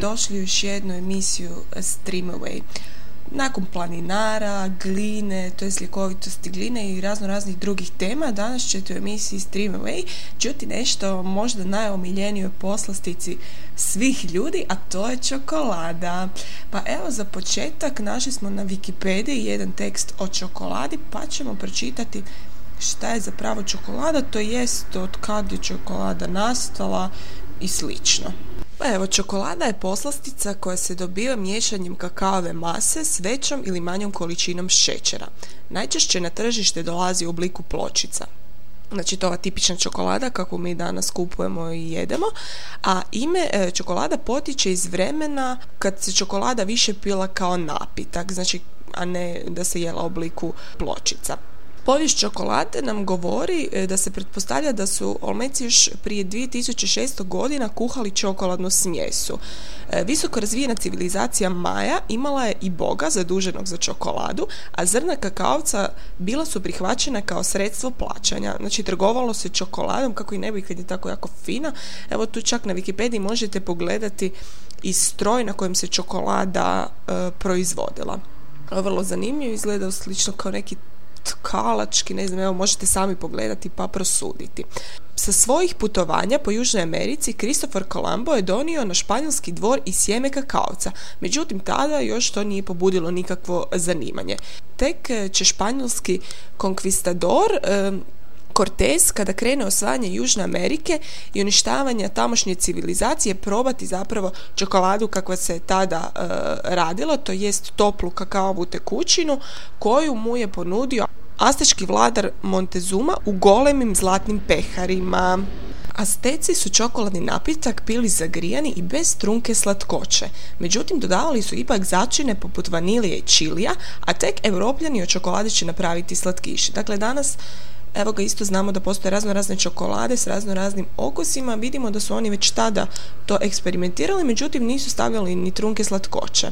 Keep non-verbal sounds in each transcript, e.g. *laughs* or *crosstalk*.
Dobrodošli u još jednu emisiju Stream Away. Nakon planinara, gline, to je ljekovitosti gline i razno raznih drugih tema, danas ćete u emisiji Stream Away čuti nešto možda najomiljenijoj poslastici svih ljudi, a to je čokolada. Pa evo za početak našli smo na Wikipediji jedan tekst o čokoladi, pa ćemo pročitati šta je zapravo čokolada, to jest od kad je čokolada nastala i slično. Pa evo, čokolada je poslastica koja se dobiva miješanjem kakaove mase s većom ili manjom količinom šećera. Najčešće na tržište dolazi u obliku pločica. Znači to ova tipična čokolada kako mi danas kupujemo i jedemo, a ime e, čokolada potiče iz vremena kad se čokolada više pila kao napitak, znači a ne da se jela u obliku pločica. Povijest čokolade nam govori e, da se pretpostavlja da su Olmeci još prije 2600 godina kuhali čokoladnu smjesu. E, visoko razvijena civilizacija Maja imala je i boga zaduženog za čokoladu, a zrna kakaovca bila su prihvaćena kao sredstvo plaćanja. Znači, trgovalo se čokoladom, kako i ne bi kad je tako jako fina. Evo tu čak na Wikipediji možete pogledati i stroj na kojem se čokolada e, proizvodila. Vrlo zanimljivo, izgleda slično kao neki kalački, ne znam, evo možete sami pogledati pa prosuditi. Sa svojih putovanja po Južnoj Americi Kristofor Colombo je donio na španjolski dvor i sjeme kakaovca, međutim tada još to nije pobudilo nikakvo zanimanje. Tek e, će španjolski konkvistador Cortez kada krene osvajanje Južne Amerike i uništavanja tamošnje civilizacije probati zapravo čokoladu kakva se tada e, radilo, to jest toplu kakaovu tekućinu koju mu je ponudio astečki vladar Montezuma u golemim zlatnim peharima. Azteci su čokoladni napitak pili zagrijani i bez trunke slatkoće, međutim dodavali su ipak začine poput vanilije i čilija, a tek europljani od čokolade će napraviti slatkiši. Dakle, danas Evo ga isto znamo da postoje razno razne čokolade s razno raznim okusima. Vidimo da su oni već tada to eksperimentirali, međutim nisu stavljali ni trunke slatkoće.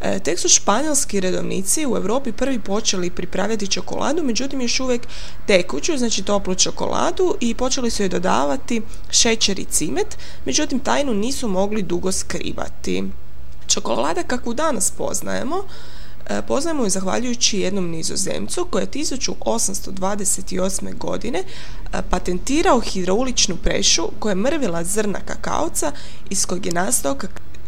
E, tek su španjolski redovnici u Europi prvi počeli pripravljati čokoladu, međutim još uvijek tekuću, znači toplu čokoladu i počeli su joj dodavati šećer i cimet, međutim tajnu nisu mogli dugo skrivati. Čokolada kakvu danas poznajemo poznajemo ju zahvaljujući jednom nizozemcu koji je 1828. godine e, patentirao hidrauličnu prešu koja je mrvila zrna kakaoca iz kojeg je nastao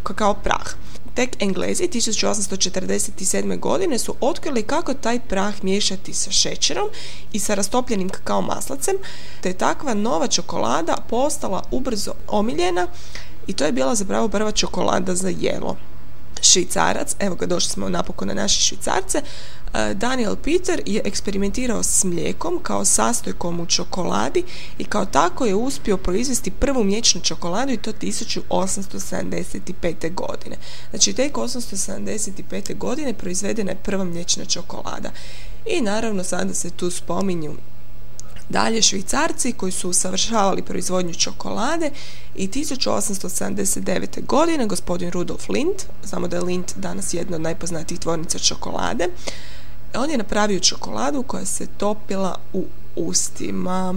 kakao prah. Tek Englezi 1847. godine su otkrili kako taj prah miješati sa šećerom i sa rastopljenim kakao maslacem, te je takva nova čokolada postala ubrzo omiljena i to je bila zapravo prva čokolada za jelo švicarac, evo ga došli smo napokon na naše švicarce, e, Daniel Peter je eksperimentirao s mlijekom kao sastojkom u čokoladi i kao tako je uspio proizvesti prvu mliječnu čokoladu i to 1875. godine. Znači tek 1875. godine proizvedena je prva mliječna čokolada. I naravno sada se tu spominju Dalje švicarci koji su usavršavali proizvodnju čokolade i 1879. godine gospodin Rudolf Lindt, znamo da je Lindt danas jedna od najpoznatijih tvornica čokolade, on je napravio čokoladu koja se topila u ustima.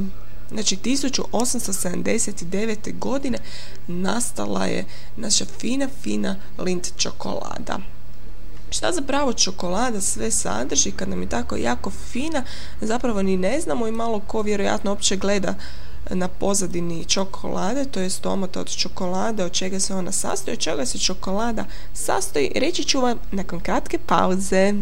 Znači 1879. godine nastala je naša fina, fina Lindt čokolada šta zapravo čokolada sve sadrži kad nam je tako jako fina, zapravo ni ne znamo i malo ko vjerojatno uopće gleda na pozadini čokolade, to je stomata od čokolade, od čega se ona sastoji, od čega se čokolada sastoji, reći ću vam nakon kratke pauze.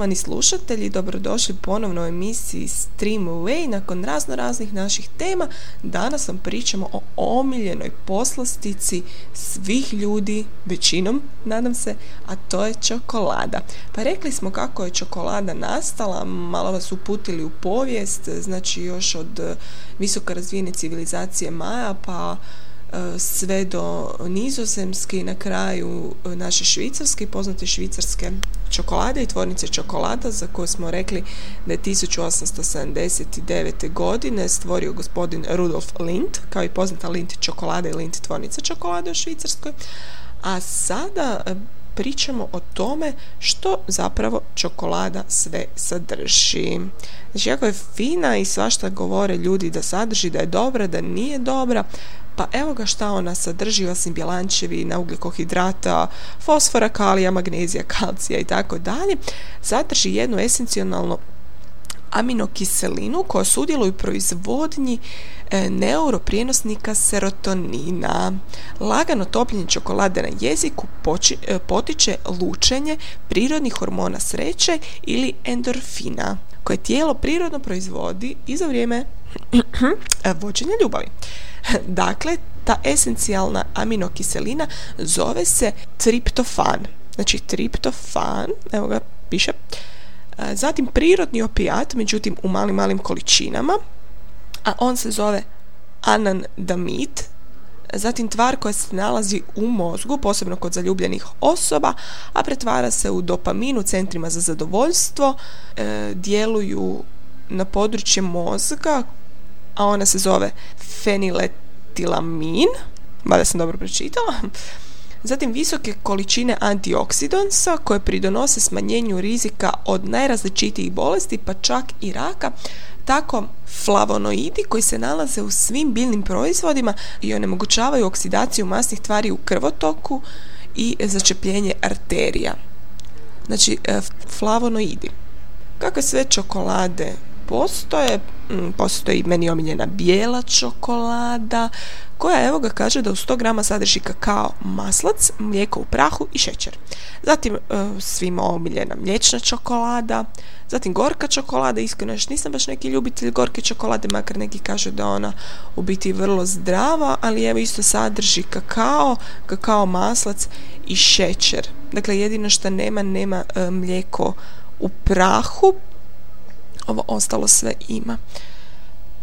Poštovani slušatelji, dobrodošli ponovno u emisiji Stream Away. Nakon razno raznih naših tema, danas vam pričamo o omiljenoj poslastici svih ljudi, većinom, nadam se, a to je čokolada. Pa rekli smo kako je čokolada nastala, malo vas uputili u povijest, znači još od visoko razvijene civilizacije Maja, pa sve do nizozemske i na kraju naše švicarske poznate švicarske čokolade i tvornice čokolada za koje smo rekli da je 1879. godine stvorio gospodin Rudolf Lindt kao i poznata Lindt čokolada i Lindt tvornica čokolade u Švicarskoj a sada e, pričamo o tome što zapravo čokolada sve sadrži. Znači, jako je fina i svašta govore ljudi da sadrži, da je dobra, da nije dobra, pa evo ga šta ona sadrži osim bjelančevina, ugljikohidrata, fosfora, kalija, magnezija, kalcija i tako dalje. Sadrži jednu esencionalnu aminokiselinu koja sudjeluje u proizvodnji e, neuroprijenosnika serotonina. Lagano topljenje čokolade na jeziku e, potiče lučenje prirodnih hormona sreće ili endorfina koje tijelo prirodno proizvodi i za vrijeme vođenja ljubavi. *laughs* Dakle, ta esencijalna aminokiselina zove se triptofan. Znači, triptofan, evo ga piše, e, zatim prirodni opijat, međutim u malim, malim količinama, a on se zove anandamid, zatim tvar koja se nalazi u mozgu, posebno kod zaljubljenih osoba, a pretvara se u dopamin u centrima za zadovoljstvo, e, djeluju na područje mozga a ona se zove feniletilamin, mada sam dobro pročitala. Zatim visoke količine antioksidansa koje pridonose smanjenju rizika od najrazličitijih bolesti, pa čak i raka, tako flavonoidi koji se nalaze u svim biljnim proizvodima i onemogućavaju oksidaciju masnih tvari u krvotoku i začepljenje arterija. Znači, e, flavonoidi. Kakve sve čokolade postoje, mm, postoji meni omiljena bijela čokolada, koja evo ga kaže da u 100 grama sadrži kakao, maslac, mlijeko u prahu i šećer. Zatim e, svima omiljena mliječna čokolada, zatim gorka čokolada, iskreno još nisam baš neki ljubitelj gorke čokolade, makar neki kažu da ona u biti vrlo zdrava, ali evo isto sadrži kakao, kakao maslac i šećer. Dakle, jedino što nema, nema e, mlijeko u prahu, ovo ostalo sve ima.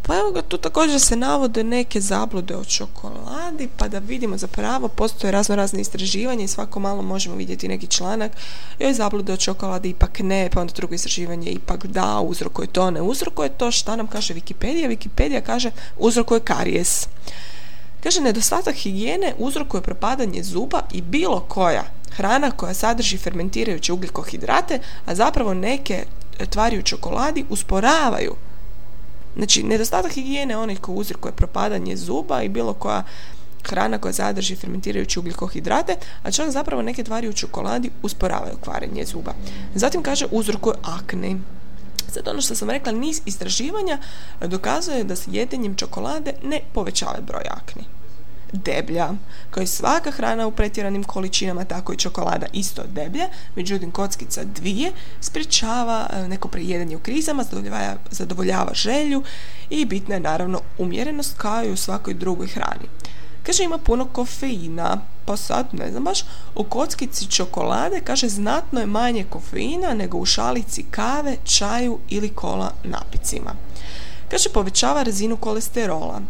Pa evo ga, tu također se navode neke zablude o čokoladi, pa da vidimo zapravo, postoje razno razne istraživanje i svako malo možemo vidjeti neki članak, joj zablude o čokoladi ipak ne, pa onda drugo istraživanje ipak da, uzrokuje to, ne uzrokuje to, šta nam kaže Wikipedia? Wikipedia kaže uzrokuje karijes. Kaže, nedostatak higijene uzrokuje propadanje zuba i bilo koja hrana koja sadrži fermentirajuće ugljikohidrate, a zapravo neke tvari u čokoladi usporavaju. Znači, nedostatak higijene onaj koji uzrokuje propadanje zuba i bilo koja hrana koja sadrži fermentirajući ugljikohidrate, a čak zapravo neke tvari u čokoladi usporavaju kvarenje zuba. Zatim kaže uzrokuje akne. Sad ono što sam rekla, niz istraživanja dokazuje da se jedenjem čokolade ne povećava broj akni deblja. Kao i svaka hrana u pretjeranim količinama, tako i čokolada isto deblja, međutim kockica dvije sprječava e, neko prejedanje u krizama, zadovoljava, zadovoljava želju i bitna je naravno umjerenost kao i u svakoj drugoj hrani. Kaže ima puno kofeina, pa sad ne znam baš, u kockici čokolade kaže znatno je manje kofeina nego u šalici kave, čaju ili kola napicima. Kaže povećava razinu kolesterola.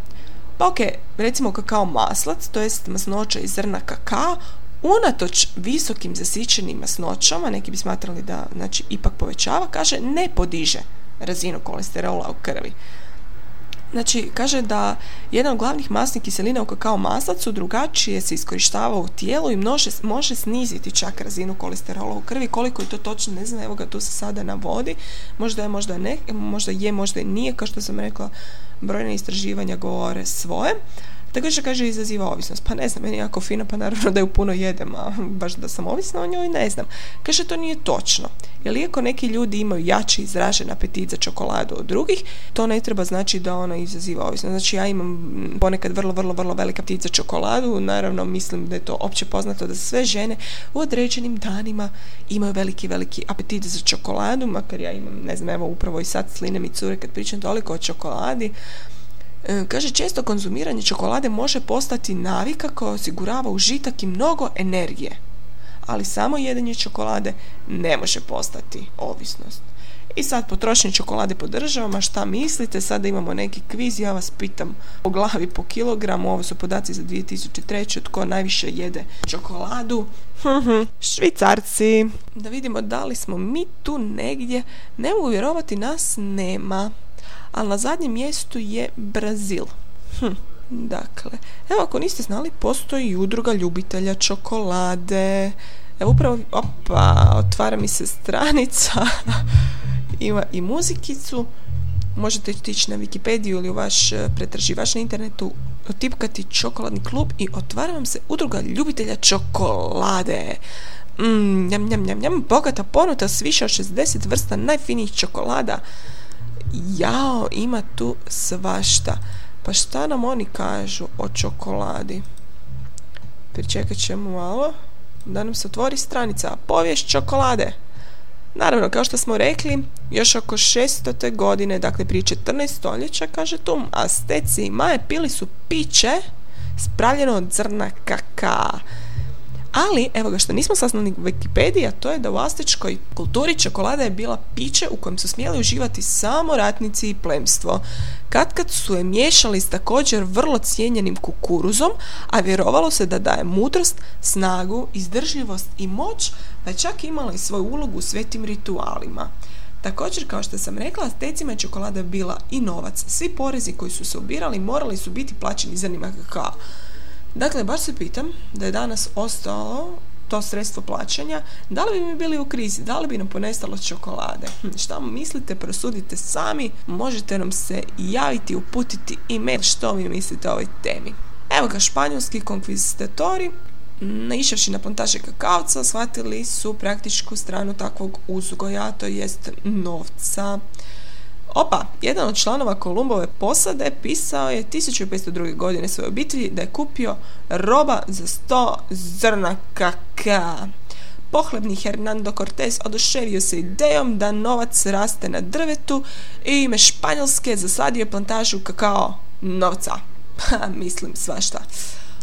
Pa ok, recimo kakao maslac, to jest masnoća iz zrna kakao, unatoč visokim zasićenim masnoćama, neki bi smatrali da znači, ipak povećava, kaže ne podiže razinu kolesterola u krvi. Znači, kaže da jedan od glavnih masnih kiselina u kakao maslacu drugačije se iskorištava u tijelu i može, može sniziti čak razinu kolesterola u krvi. Koliko je to točno, ne znam, evo ga tu se sada navodi. Možda je, možda ne, možda je, možda nije, kao što sam rekla, brojne istraživanja govore svoje. Također kaže izaziva ovisnost. Pa ne znam, meni je jako fino, pa naravno da ju puno jedem, a baš da sam ovisna o njoj, ne znam. Kaže, to nije točno. Jer iako neki ljudi imaju jači izražen apetit za čokoladu od drugih, to ne treba znači da ona izaziva ovisnost. Znači ja imam ponekad vrlo, vrlo, vrlo velika apetit za čokoladu, naravno mislim da je to opće poznato da sve žene u određenim danima imaju veliki, veliki apetit za čokoladu, makar ja imam, ne znam, evo upravo i sad slinem i cure kad pričam toliko o čokoladi, Kaže, često konzumiranje čokolade može postati navika koja osigurava užitak i mnogo energije. Ali samo jedenje čokolade ne može postati ovisnost. I sad potrošnje čokolade podržavam, a šta mislite? Sada imamo neki kviz, ja vas pitam po glavi po kilogramu, ovo su podaci za 2003. Tko najviše jede čokoladu? *laughs* Švicarci. Da vidimo da li smo mi tu negdje. Ne mogu vjerovati, nas nema. Ali na zadnjem mjestu je Brazil. Hm. Dakle, evo ako niste znali, postoji udruga ljubitelja čokolade. Evo upravo, opa, otvara mi se stranica *laughs* ima i muzikicu. Možete otići na Wikipediju ili u vaš e, pretraživač na internetu, otipkati čokoladni klub i otvara vam se udruga ljubitelja čokolade. Mm, njam, njam, njam, njam, bogata ponuta s više od 60 vrsta najfinijih čokolada. Jao, ima tu svašta. Pa šta nam oni kažu o čokoladi? Pričekat ćemo malo da nam se otvori stranica. Povijest čokolade. Naravno, kao što smo rekli, još oko 600. godine, dakle prije 14 stoljeća, kaže tu, Azteci i Maje pili su piće spravljeno od zrna kaka. Ali, evo ga što nismo saznali u to je da u astečkoj kulturi čokolada je bila piće u kojem su smjeli uživati samo ratnici i plemstvo. Kad kad su je miješali s također vrlo cijenjenim kukuruzom, a vjerovalo se da daje mudrost, snagu, izdržljivost i moć, pa je čak imala i svoju ulogu u svetim ritualima. Također, kao što sam rekla, stecima je čokolada bila i novac. Svi porezi koji su se ubirali morali su biti plaćeni zrnima kakao. Dakle, baš se pitam da je danas ostalo to sredstvo plaćanja, da li bi mi bili u krizi, da li bi nam ponestalo čokolade? Hm, šta mislite, prosudite sami, možete nam se javiti, uputiti e-mail što mi mislite o ovoj temi. Evo ga, španjolski konkvistatori naišavši na plantaže kakavca, shvatili su praktičku stranu takvog uzgoja, to jest novca. Opa, jedan od članova Kolumbove posade pisao je 1502. godine svoje obitelji da je kupio roba za 100 zrna kaka. Pohlebni Hernando Cortés oduševio se idejom da novac raste na drvetu i ime Španjolske zasadio plantažu kakao novca. Ha, *laughs* mislim svašta.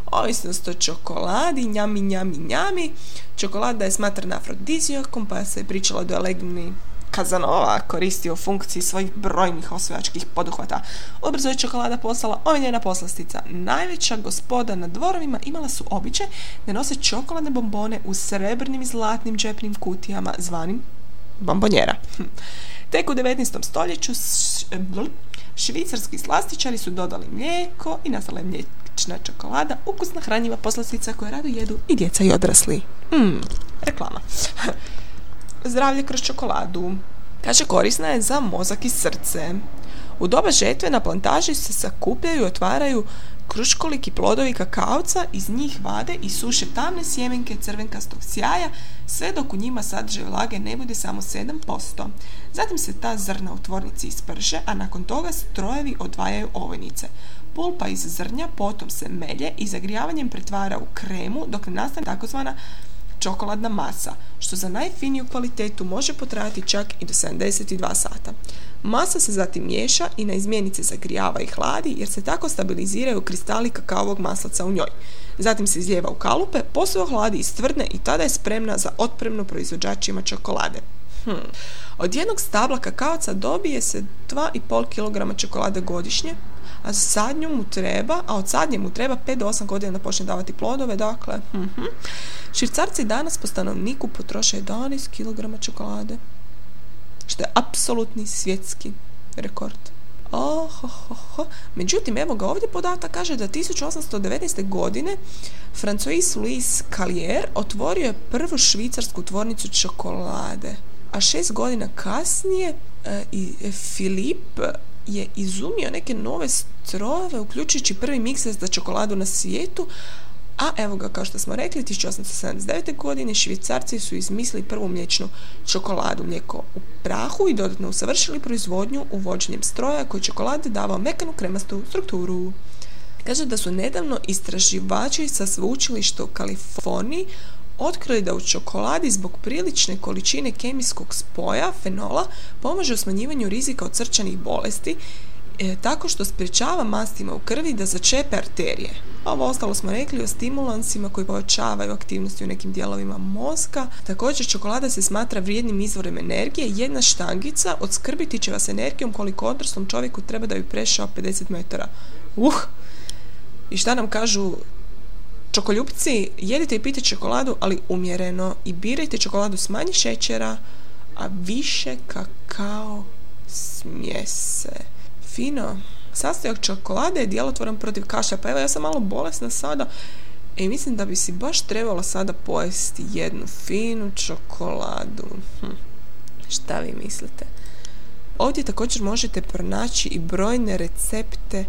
Ovisnost o čokoladi, njami, njami, njami. Čokolada je smatrana afrodizijakom, pa se je pričalo da je Kazanova koristio funkciji svojih brojnih osvajačkih poduhvata. Ubrzo je čokolada postala omiljena poslastica. Najveća gospoda na dvorovima imala su običaj da nose čokoladne bombone u srebrnim i zlatnim džepnim kutijama zvanim bombonjera. Hm. Tek u 19. stoljeću švicarski slastičari su dodali mlijeko i nastala je mliječna čokolada, ukusna hranjiva poslastica koje rado jedu i djeca i odrasli. Hmm, reklama. *laughs* zdravlje kroz čokoladu. Kaže, korisna je za mozak i srce. U doba žetve na plantaži se sakupljaju i otvaraju kruškoliki plodovi kakaoca, iz njih vade i suše tamne sjemenke crvenkastog sjaja, sve dok u njima sadržaj vlage ne bude samo 7%. Zatim se ta zrna u tvornici isprže, a nakon toga strojevi odvajaju ovojnice. Pulpa iz zrnja potom se melje i zagrijavanjem pretvara u kremu dok ne nastane takozvana čokoladna masa, što za najfiniju kvalitetu može potrajati čak i do 72 sata. Masa se zatim miješa i na izmjenice zagrijava i hladi jer se tako stabiliziraju kristali kakaovog maslaca u njoj. Zatim se izlijeva u kalupe, poslije ohladi i stvrdne i tada je spremna za otpremnu proizvođačima čokolade. Hmm. Od jednog stabla kakaoca dobije se 2,5 kg čokolade godišnje, a sadnju mu treba, a od sadnje mu treba 5 do 8 godina da počne davati plodove, dakle, uh Švicarci danas po stanovniku potroše 11 kg čokolade, što je apsolutni svjetski rekord. Oh, Međutim, evo ga ovdje podatak kaže da 1819. godine Francois Louis Callier otvorio je prvu švicarsku tvornicu čokolade. A šest godina kasnije e, i Philippe je izumio neke nove strojeve, uključujući prvi mikser za čokoladu na svijetu, a evo ga, kao što smo rekli, 1879. godine švicarci su izmislili prvu mliječnu čokoladu mlijeko u prahu i dodatno usavršili proizvodnju uvođenjem stroja koji čokolade davao mekanu kremastu strukturu. Kaže da su nedavno istraživači sa sveučilišta u Kaliforniji otkrili da u čokoladi zbog prilične količine kemijskog spoja, fenola, pomaže u smanjivanju rizika od srčanih bolesti e, tako što sprječava mastima u krvi da začepe arterije. A ovo ostalo smo rekli o stimulansima koji povećavaju aktivnosti u nekim dijelovima mozga. Također čokolada se smatra vrijednim izvorem energije. Jedna štangica odskrbiti će vas energijom koliko odraslom čovjeku treba da bi prešao 50 metara. Uh! I šta nam kažu čokoljupci? Jedite i pite čokoladu, ali umjereno i birajte čokoladu s manje šećera, a više kakao smjese. Fino. Sastojak čokolade je djelotvoran protiv kaša. Pa evo, ja sam malo bolesna sada i mislim da bi si baš trebala sada pojesti jednu finu čokoladu. Hm. Šta vi mislite? Ovdje također možete pronaći i brojne recepte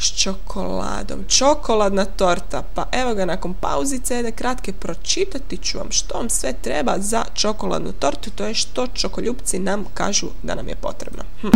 s čokoladom. Čokoladna torta. Pa evo ga nakon pauzice jedne kratke pročitati ću vam što vam sve treba za čokoladnu tortu. To je što čokoljupci nam kažu da nam je potrebno. Hm.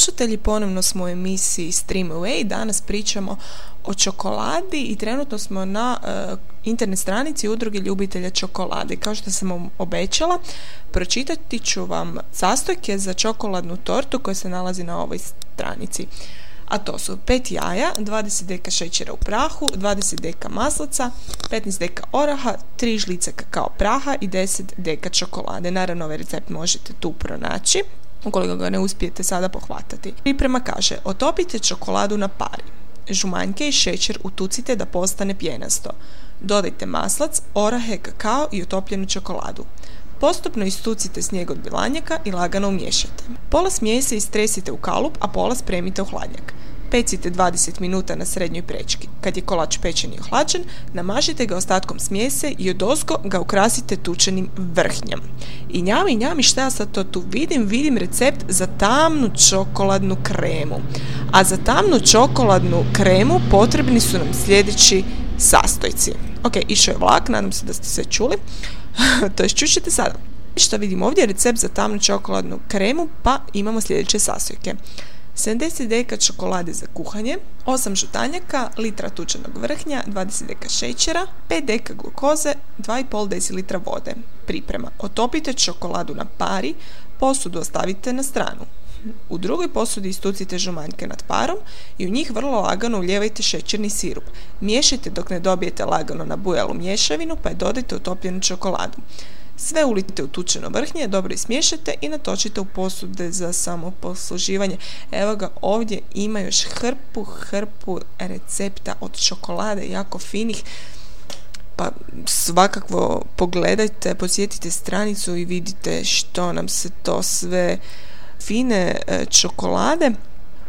Slušatelji, ponovno smo u emisiji Stream Away. Danas pričamo o čokoladi i trenutno smo na uh, internet stranici udruge ljubitelja čokolade. Kao što sam obećala, pročitati ću vam sastojke za čokoladnu tortu koja se nalazi na ovoj stranici. A to su 5 jaja, 20 deka šećera u prahu, 20 deka maslaca, 15 deka oraha, 3 žlice kakao praha i 10 deka čokolade. Naravno, ovaj recept možete tu pronaći ukoliko ga ne uspijete sada pohvatati. Priprema kaže, otopite čokoladu na pari. Žumanjke i šećer utucite da postane pjenasto. Dodajte maslac, orahe, kakao i utopljenu čokoladu. Postupno istucite snijeg od bilanjaka i lagano umiješate. Pola smjese istresite u kalup, a pola spremite u hladnjak. Pecite 20 minuta na srednjoj prečki. Kad je kolač pečen i ohlađen, namažite ga ostatkom smjese i od ga ukrasite tučenim vrhnjem. I njami, njami, šta ja sad to tu vidim? Vidim recept za tamnu čokoladnu kremu. A za tamnu čokoladnu kremu potrebni su nam sljedeći sastojci. Ok, išao je vlak, nadam se da ste se čuli. *laughs* to je čućete sada. Što vidim ovdje je recept za tamnu čokoladnu kremu, pa imamo sljedeće sastojke. 70 deka čokolade za kuhanje, 8 žutanjaka, litra tučenog vrhnja, 20 deka šećera, 5 deka glukoze, 2,5 decilitra vode. Priprema. Otopite čokoladu na pari, posudu ostavite na stranu. U drugoj posudi istucite žumanjke nad parom i u njih vrlo lagano uljevajte šećerni sirup. Miješajte dok ne dobijete lagano na bujalu mješavinu pa je dodajte utopljenu čokoladu. Sve ulitite u tučeno vrhnje, dobro ismiješajte i natočite u posude za samoposluživanje. Evo ga, ovdje ima još hrpu, hrpu recepta od čokolade, jako finih. Pa svakako pogledajte, posjetite stranicu i vidite što nam se to sve fine e, čokolade.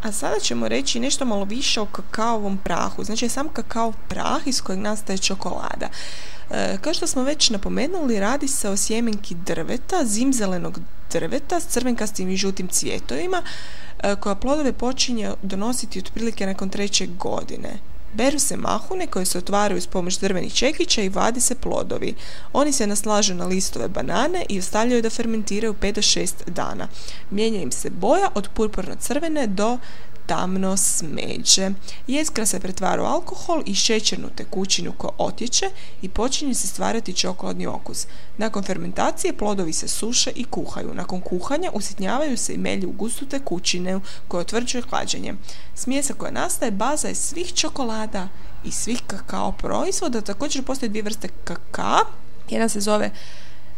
A sada ćemo reći nešto malo više o kakaovom prahu. Znači sam kakao prah iz kojeg nastaje čokolada. E, kao što smo već napomenuli, radi se o sjemenki drveta, zimzelenog drveta s crvenkastim i žutim cvjetovima, e, koja plodove počinje donositi otprilike nakon treće godine. Beru se mahune koje se otvaraju s pomoć drvenih čekića i vadi se plodovi. Oni se naslažu na listove banane i ostavljaju da fermentiraju 5 do 6 dana. Mijenja im se boja od purpurno-crvene do tamno smeđe. Jeskra se pretvara u alkohol i šećernu tekućinu koja otječe i počinje se stvarati čokoladni okus. Nakon fermentacije plodovi se suše i kuhaju. Nakon kuhanja usitnjavaju se i melju u gustu tekućine koja otvrđuje hlađenje. Smjesa koja nastaje baza je svih čokolada i svih kakao proizvoda. Također postoje dvije vrste kakao. Jedan se zove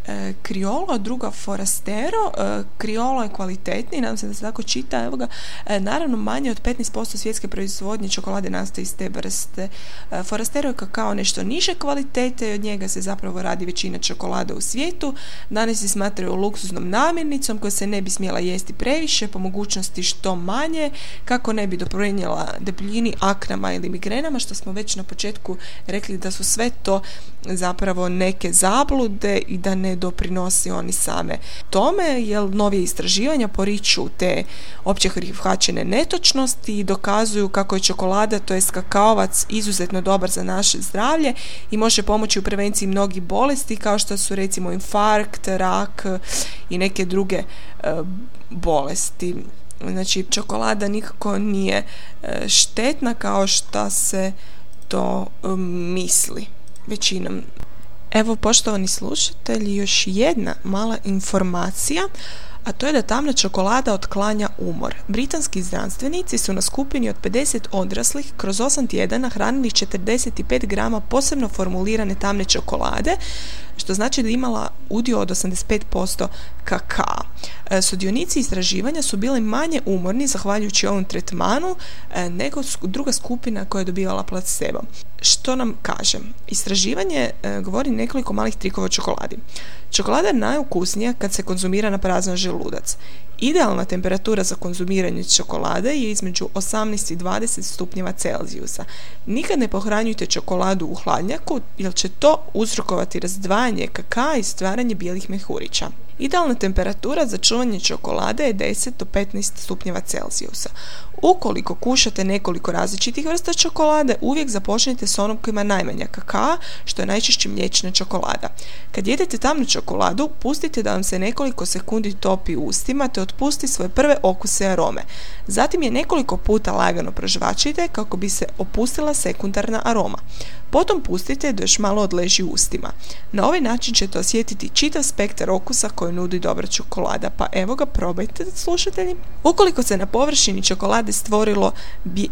e, Criollo, druga Forastero. E, Criollo je kvalitetniji, nadam se da se tako čita. Evo ga, e, naravno manje od 15% svjetske proizvodnje čokolade nastaje iz te vrste. E, Forastero je kakao nešto niže kvalitete i od njega se zapravo radi većina čokolade u svijetu. Danas se smatraju luksuznom namirnicom koja se ne bi smjela jesti previše, po mogućnosti što manje, kako ne bi doprinijela debljini, aknama ili migrenama, što smo već na početku rekli da su sve to zapravo neke zablude i da ne doprinosi oni same tome, jer novije istraživanja poriču te opće prihvaćene netočnosti i dokazuju kako je čokolada, to jest kakaovac, izuzetno dobar za naše zdravlje i može pomoći u prevenciji mnogih bolesti kao što su recimo infarkt, rak i neke druge e, bolesti. Znači, čokolada nikako nije e, štetna kao što se to e, misli većinom Evo, poštovani slušatelji, još jedna mala informacija, a to je da tamna čokolada otklanja umor. Britanski znanstvenici su na skupini od 50 odraslih kroz 8 tjedana hranili 45 grama posebno formulirane tamne čokolade, što znači da imala udio od 85% kakao. E, sudionici istraživanja su bili manje umorni zahvaljujući ovom tretmanu e, nego druga skupina koja je dobivala placebo. Što nam kaže? Istraživanje e, govori nekoliko malih trikova čokoladi. Čokolada je najukusnija kad se konzumira na prazan želudac. Idealna temperatura za konzumiranje čokolade je između 18 i 20 stupnjeva Celzijusa. Nikad ne pohranjujte čokoladu u hladnjaku jer će to uzrokovati razdvajanje kaka i stvaranje bijelih mehurića. Idealna temperatura za čuvanje čokolade je 10 do 15 stupnjeva Celzijusa. Ukoliko kušate nekoliko različitih vrsta čokolade, uvijek započnite s onom koji ima najmanja kakaa, što je najčešće mliječna čokolada. Kad jedete tamnu čokoladu, pustite da vam se nekoliko sekundi topi u ustima te otpusti svoje prve okuse arome. Zatim je nekoliko puta lagano prožvačite kako bi se opustila sekundarna aroma. Potom pustite da još malo odleži u ustima. Na ovaj način ćete osjetiti čitav spektar okusa koji nudi dobra čokolada, pa evo ga probajte slušatelji. Ukoliko se na površini čokolade stvorilo,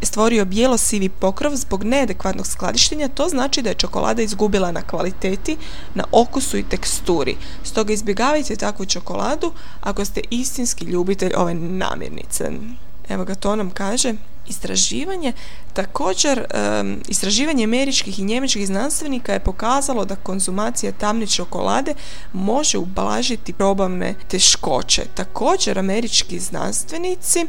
stvorio bijelo-sivi pokrov zbog neadekvatnog skladištenja, to znači da je čokolada izgubila na kvaliteti, na okusu i teksturi. Stoga izbjegavajte takvu čokoladu ako ste istinski ljubitelj ove namirnice. Evo ga to nam kaže istraživanje. Također, istraživanje američkih i njemačkih znanstvenika je pokazalo da konzumacija tamne čokolade može ublažiti probavne teškoće. Također, američki znanstvenici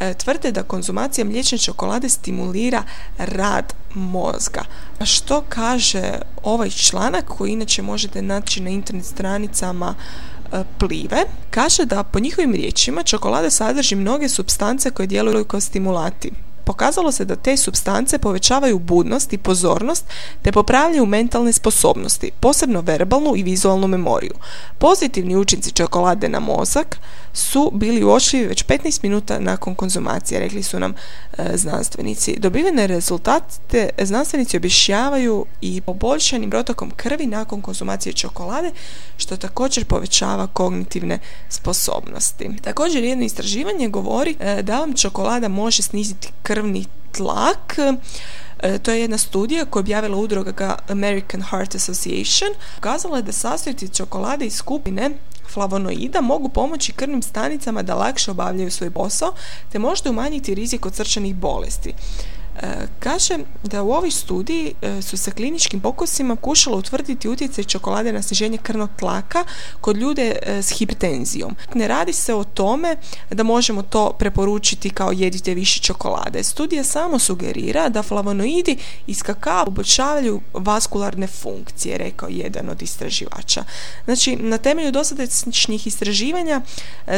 e, tvrde da konzumacija mliječne čokolade stimulira rad mozga. A što kaže ovaj članak koji inače možete naći na internet stranicama plive, kaže da po njihovim riječima čokolada sadrži mnoge substance koje djeluju kao stimulati. Pokazalo se da te substance povećavaju budnost i pozornost te popravljaju mentalne sposobnosti, posebno verbalnu i vizualnu memoriju. Pozitivni učinci čokolade na mozak su bili uočljivi već 15 minuta nakon konzumacije, rekli su nam e, znanstvenici. Dobivene rezultate znanstvenici objašnjavaju i poboljšanim protokom krvi nakon konzumacije čokolade, što također povećava kognitivne sposobnosti. Također jedno istraživanje govori e, da vam čokolada može sniziti krvni tlak e, to je jedna studija koju je objavila udruga American Heart Association. Ukazala je da sastojci čokolade iz skupine flavonoida mogu pomoći krvnim stanicama da lakše obavljaju svoj posao te možda umanjiti rizik od srčanih bolesti. E, kaže da u ovoj studiji e, su se kliničkim pokusima kušalo utvrditi utjecaj čokolade na sniženje krvnog tlaka kod ljude e, s hipertenzijom. Ne radi se o tome da možemo to preporučiti kao jedite više čokolade. Studija samo sugerira da flavonoidi iz kakao poboljšavaju vaskularne funkcije, rekao jedan od istraživača. Znači, na temelju dosadašnjih istraživanja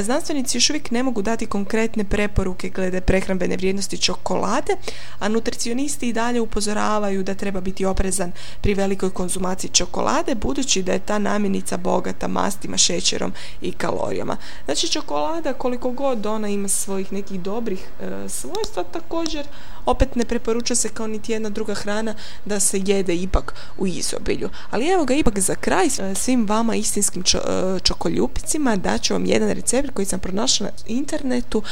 znanstvenici još uvijek ne mogu dati konkretne preporuke glede prehrambene vrijednosti čokolade, a a nutricionisti i dalje upozoravaju da treba biti oprezan pri velikoj konzumaciji čokolade, budući da je ta namirnica bogata mastima, šećerom i kalorijama. Znači čokolada koliko god ona ima svojih nekih dobrih e, svojstva, također opet ne preporuča se kao niti jedna druga hrana da se jede ipak u izobilju. Ali evo ga ipak za kraj e, svim vama istinskim čo, e, čokoljupicima daću vam jedan recept koji sam pronašla na internetu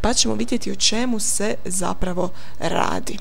pa ćemo vidjeti o čemu se zapravo radi.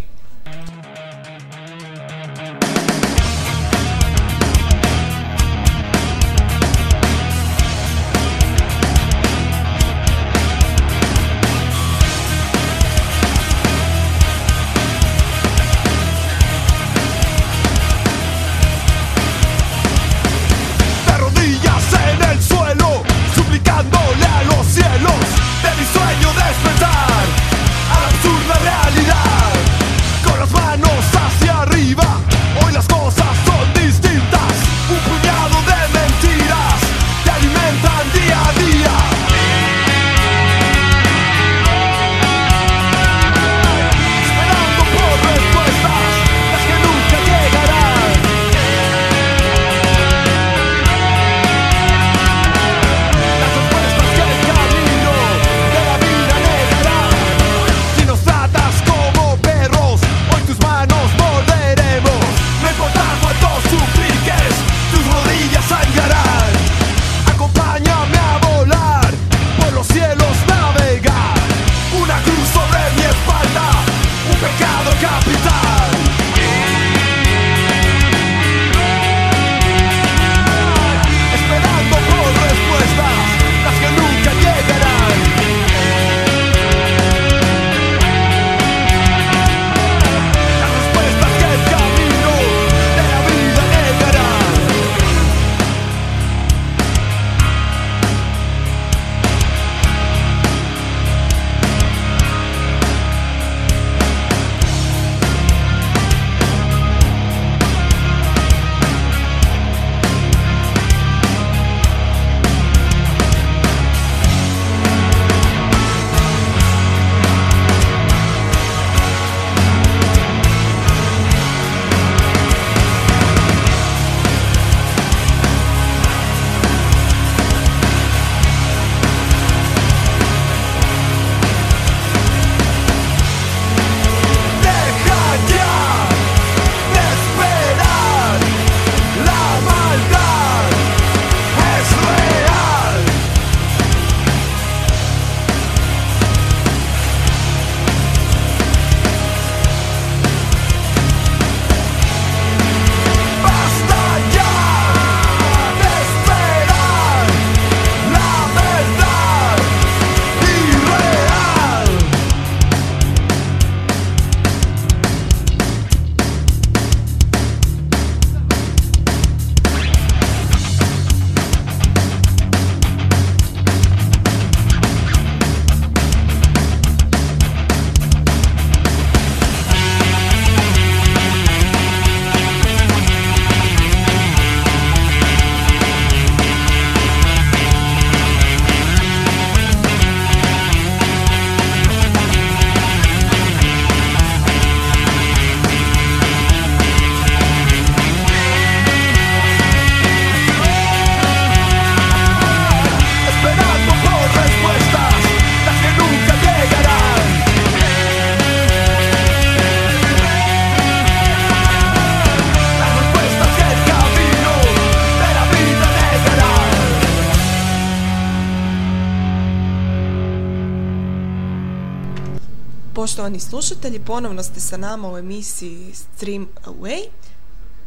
Poštovani slušatelji, ponovno ste sa nama u emisiji Stream Away.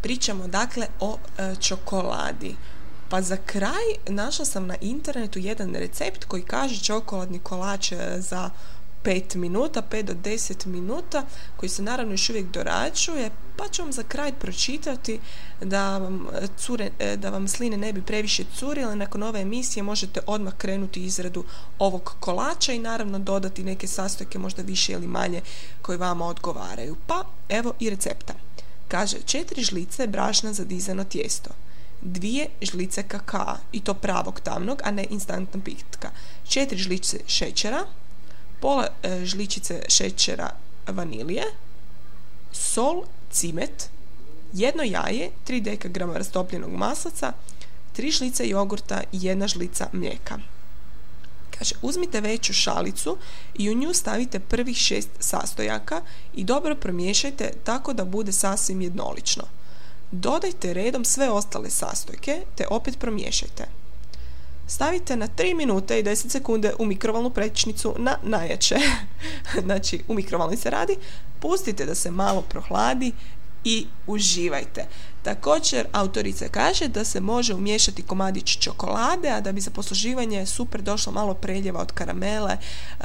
Pričamo dakle o e, čokoladi. Pa za kraj našla sam na internetu jedan recept koji kaže čokoladni kolač e, za 5 minuta, 5 do 10 minuta, koji se naravno još uvijek dorađuje, pa ću vam za kraj pročitati da vam, cure, e, da vam sline ne bi previše curile. Nakon ove emisije možete odmah krenuti izradu ovog kolača i naravno dodati neke sastojke možda više ili manje koji vama odgovaraju. Pa evo i recepta. Kaže, četiri žlice brašna za dizano tijesto, dvije žlice kakaa, i to pravog tamnog, a ne instantna pitka, četiri žlice šećera, pola e, žličice šećera vanilije, sol, cimet, jedno jaje, 3 dkg rastopljenog maslaca, tri žlice jogurta i jedna žlica mlijeka. Kaže, uzmite veću šalicu i u nju stavite prvih šest sastojaka i dobro promiješajte tako da bude sasvim jednolično. Dodajte redom sve ostale sastojke te opet promiješajte. Stavite na 3 minute i 10 sekunde u mikrovalnu prečnicu na najjače. *laughs* znači, u mikrovalni se radi. Pustite da se malo prohladi i uživajte. Također, autorica kaže da se može umiješati komadić čokolade, a da bi za posluživanje super došlo malo preljeva od karamele,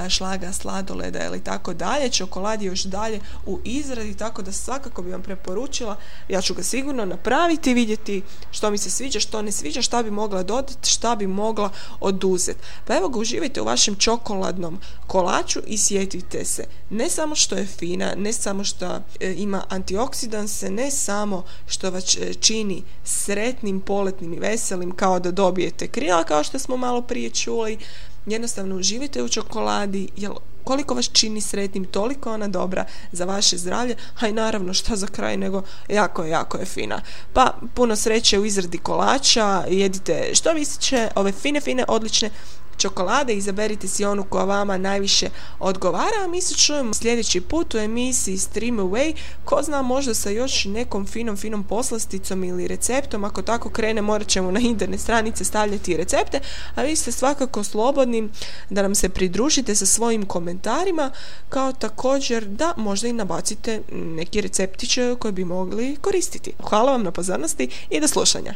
šlaga, sladoleda ili tako dalje. Čokolad je još dalje u izradi, tako da svakako bi vam preporučila, ja ću ga sigurno napraviti, vidjeti što mi se sviđa, što ne sviđa, šta bi mogla dodati, šta bi mogla oduzeti. Pa evo ga, uživajte u vašem čokoladnom kolaču i sjetite se, ne samo što je fina, ne samo što e, ima antioksidanse, ne samo što vas čini sretnim, poletnim i veselim kao da dobijete krila kao što smo malo prije čuli. Jednostavno uživite u čokoladi, jer koliko vas čini sretnim, toliko ona dobra za vaše zdravlje, a i naravno šta za kraj nego jako jako je fina. Pa puno sreće u izradi kolača, jedite što misliće, ove fine, fine, odlične čokolade, izaberite si onu koja vama najviše odgovara, a mi se čujemo sljedeći put u emisiji Stream Away, ko zna možda sa još nekom finom, finom poslasticom ili receptom, ako tako krene morat ćemo na internet stranice stavljati recepte, a vi ste svakako slobodni da nam se pridružite sa svojim komentarima, kao također da možda i nabacite neki receptiće koje bi mogli koristiti. Hvala vam na pozornosti i do slušanja.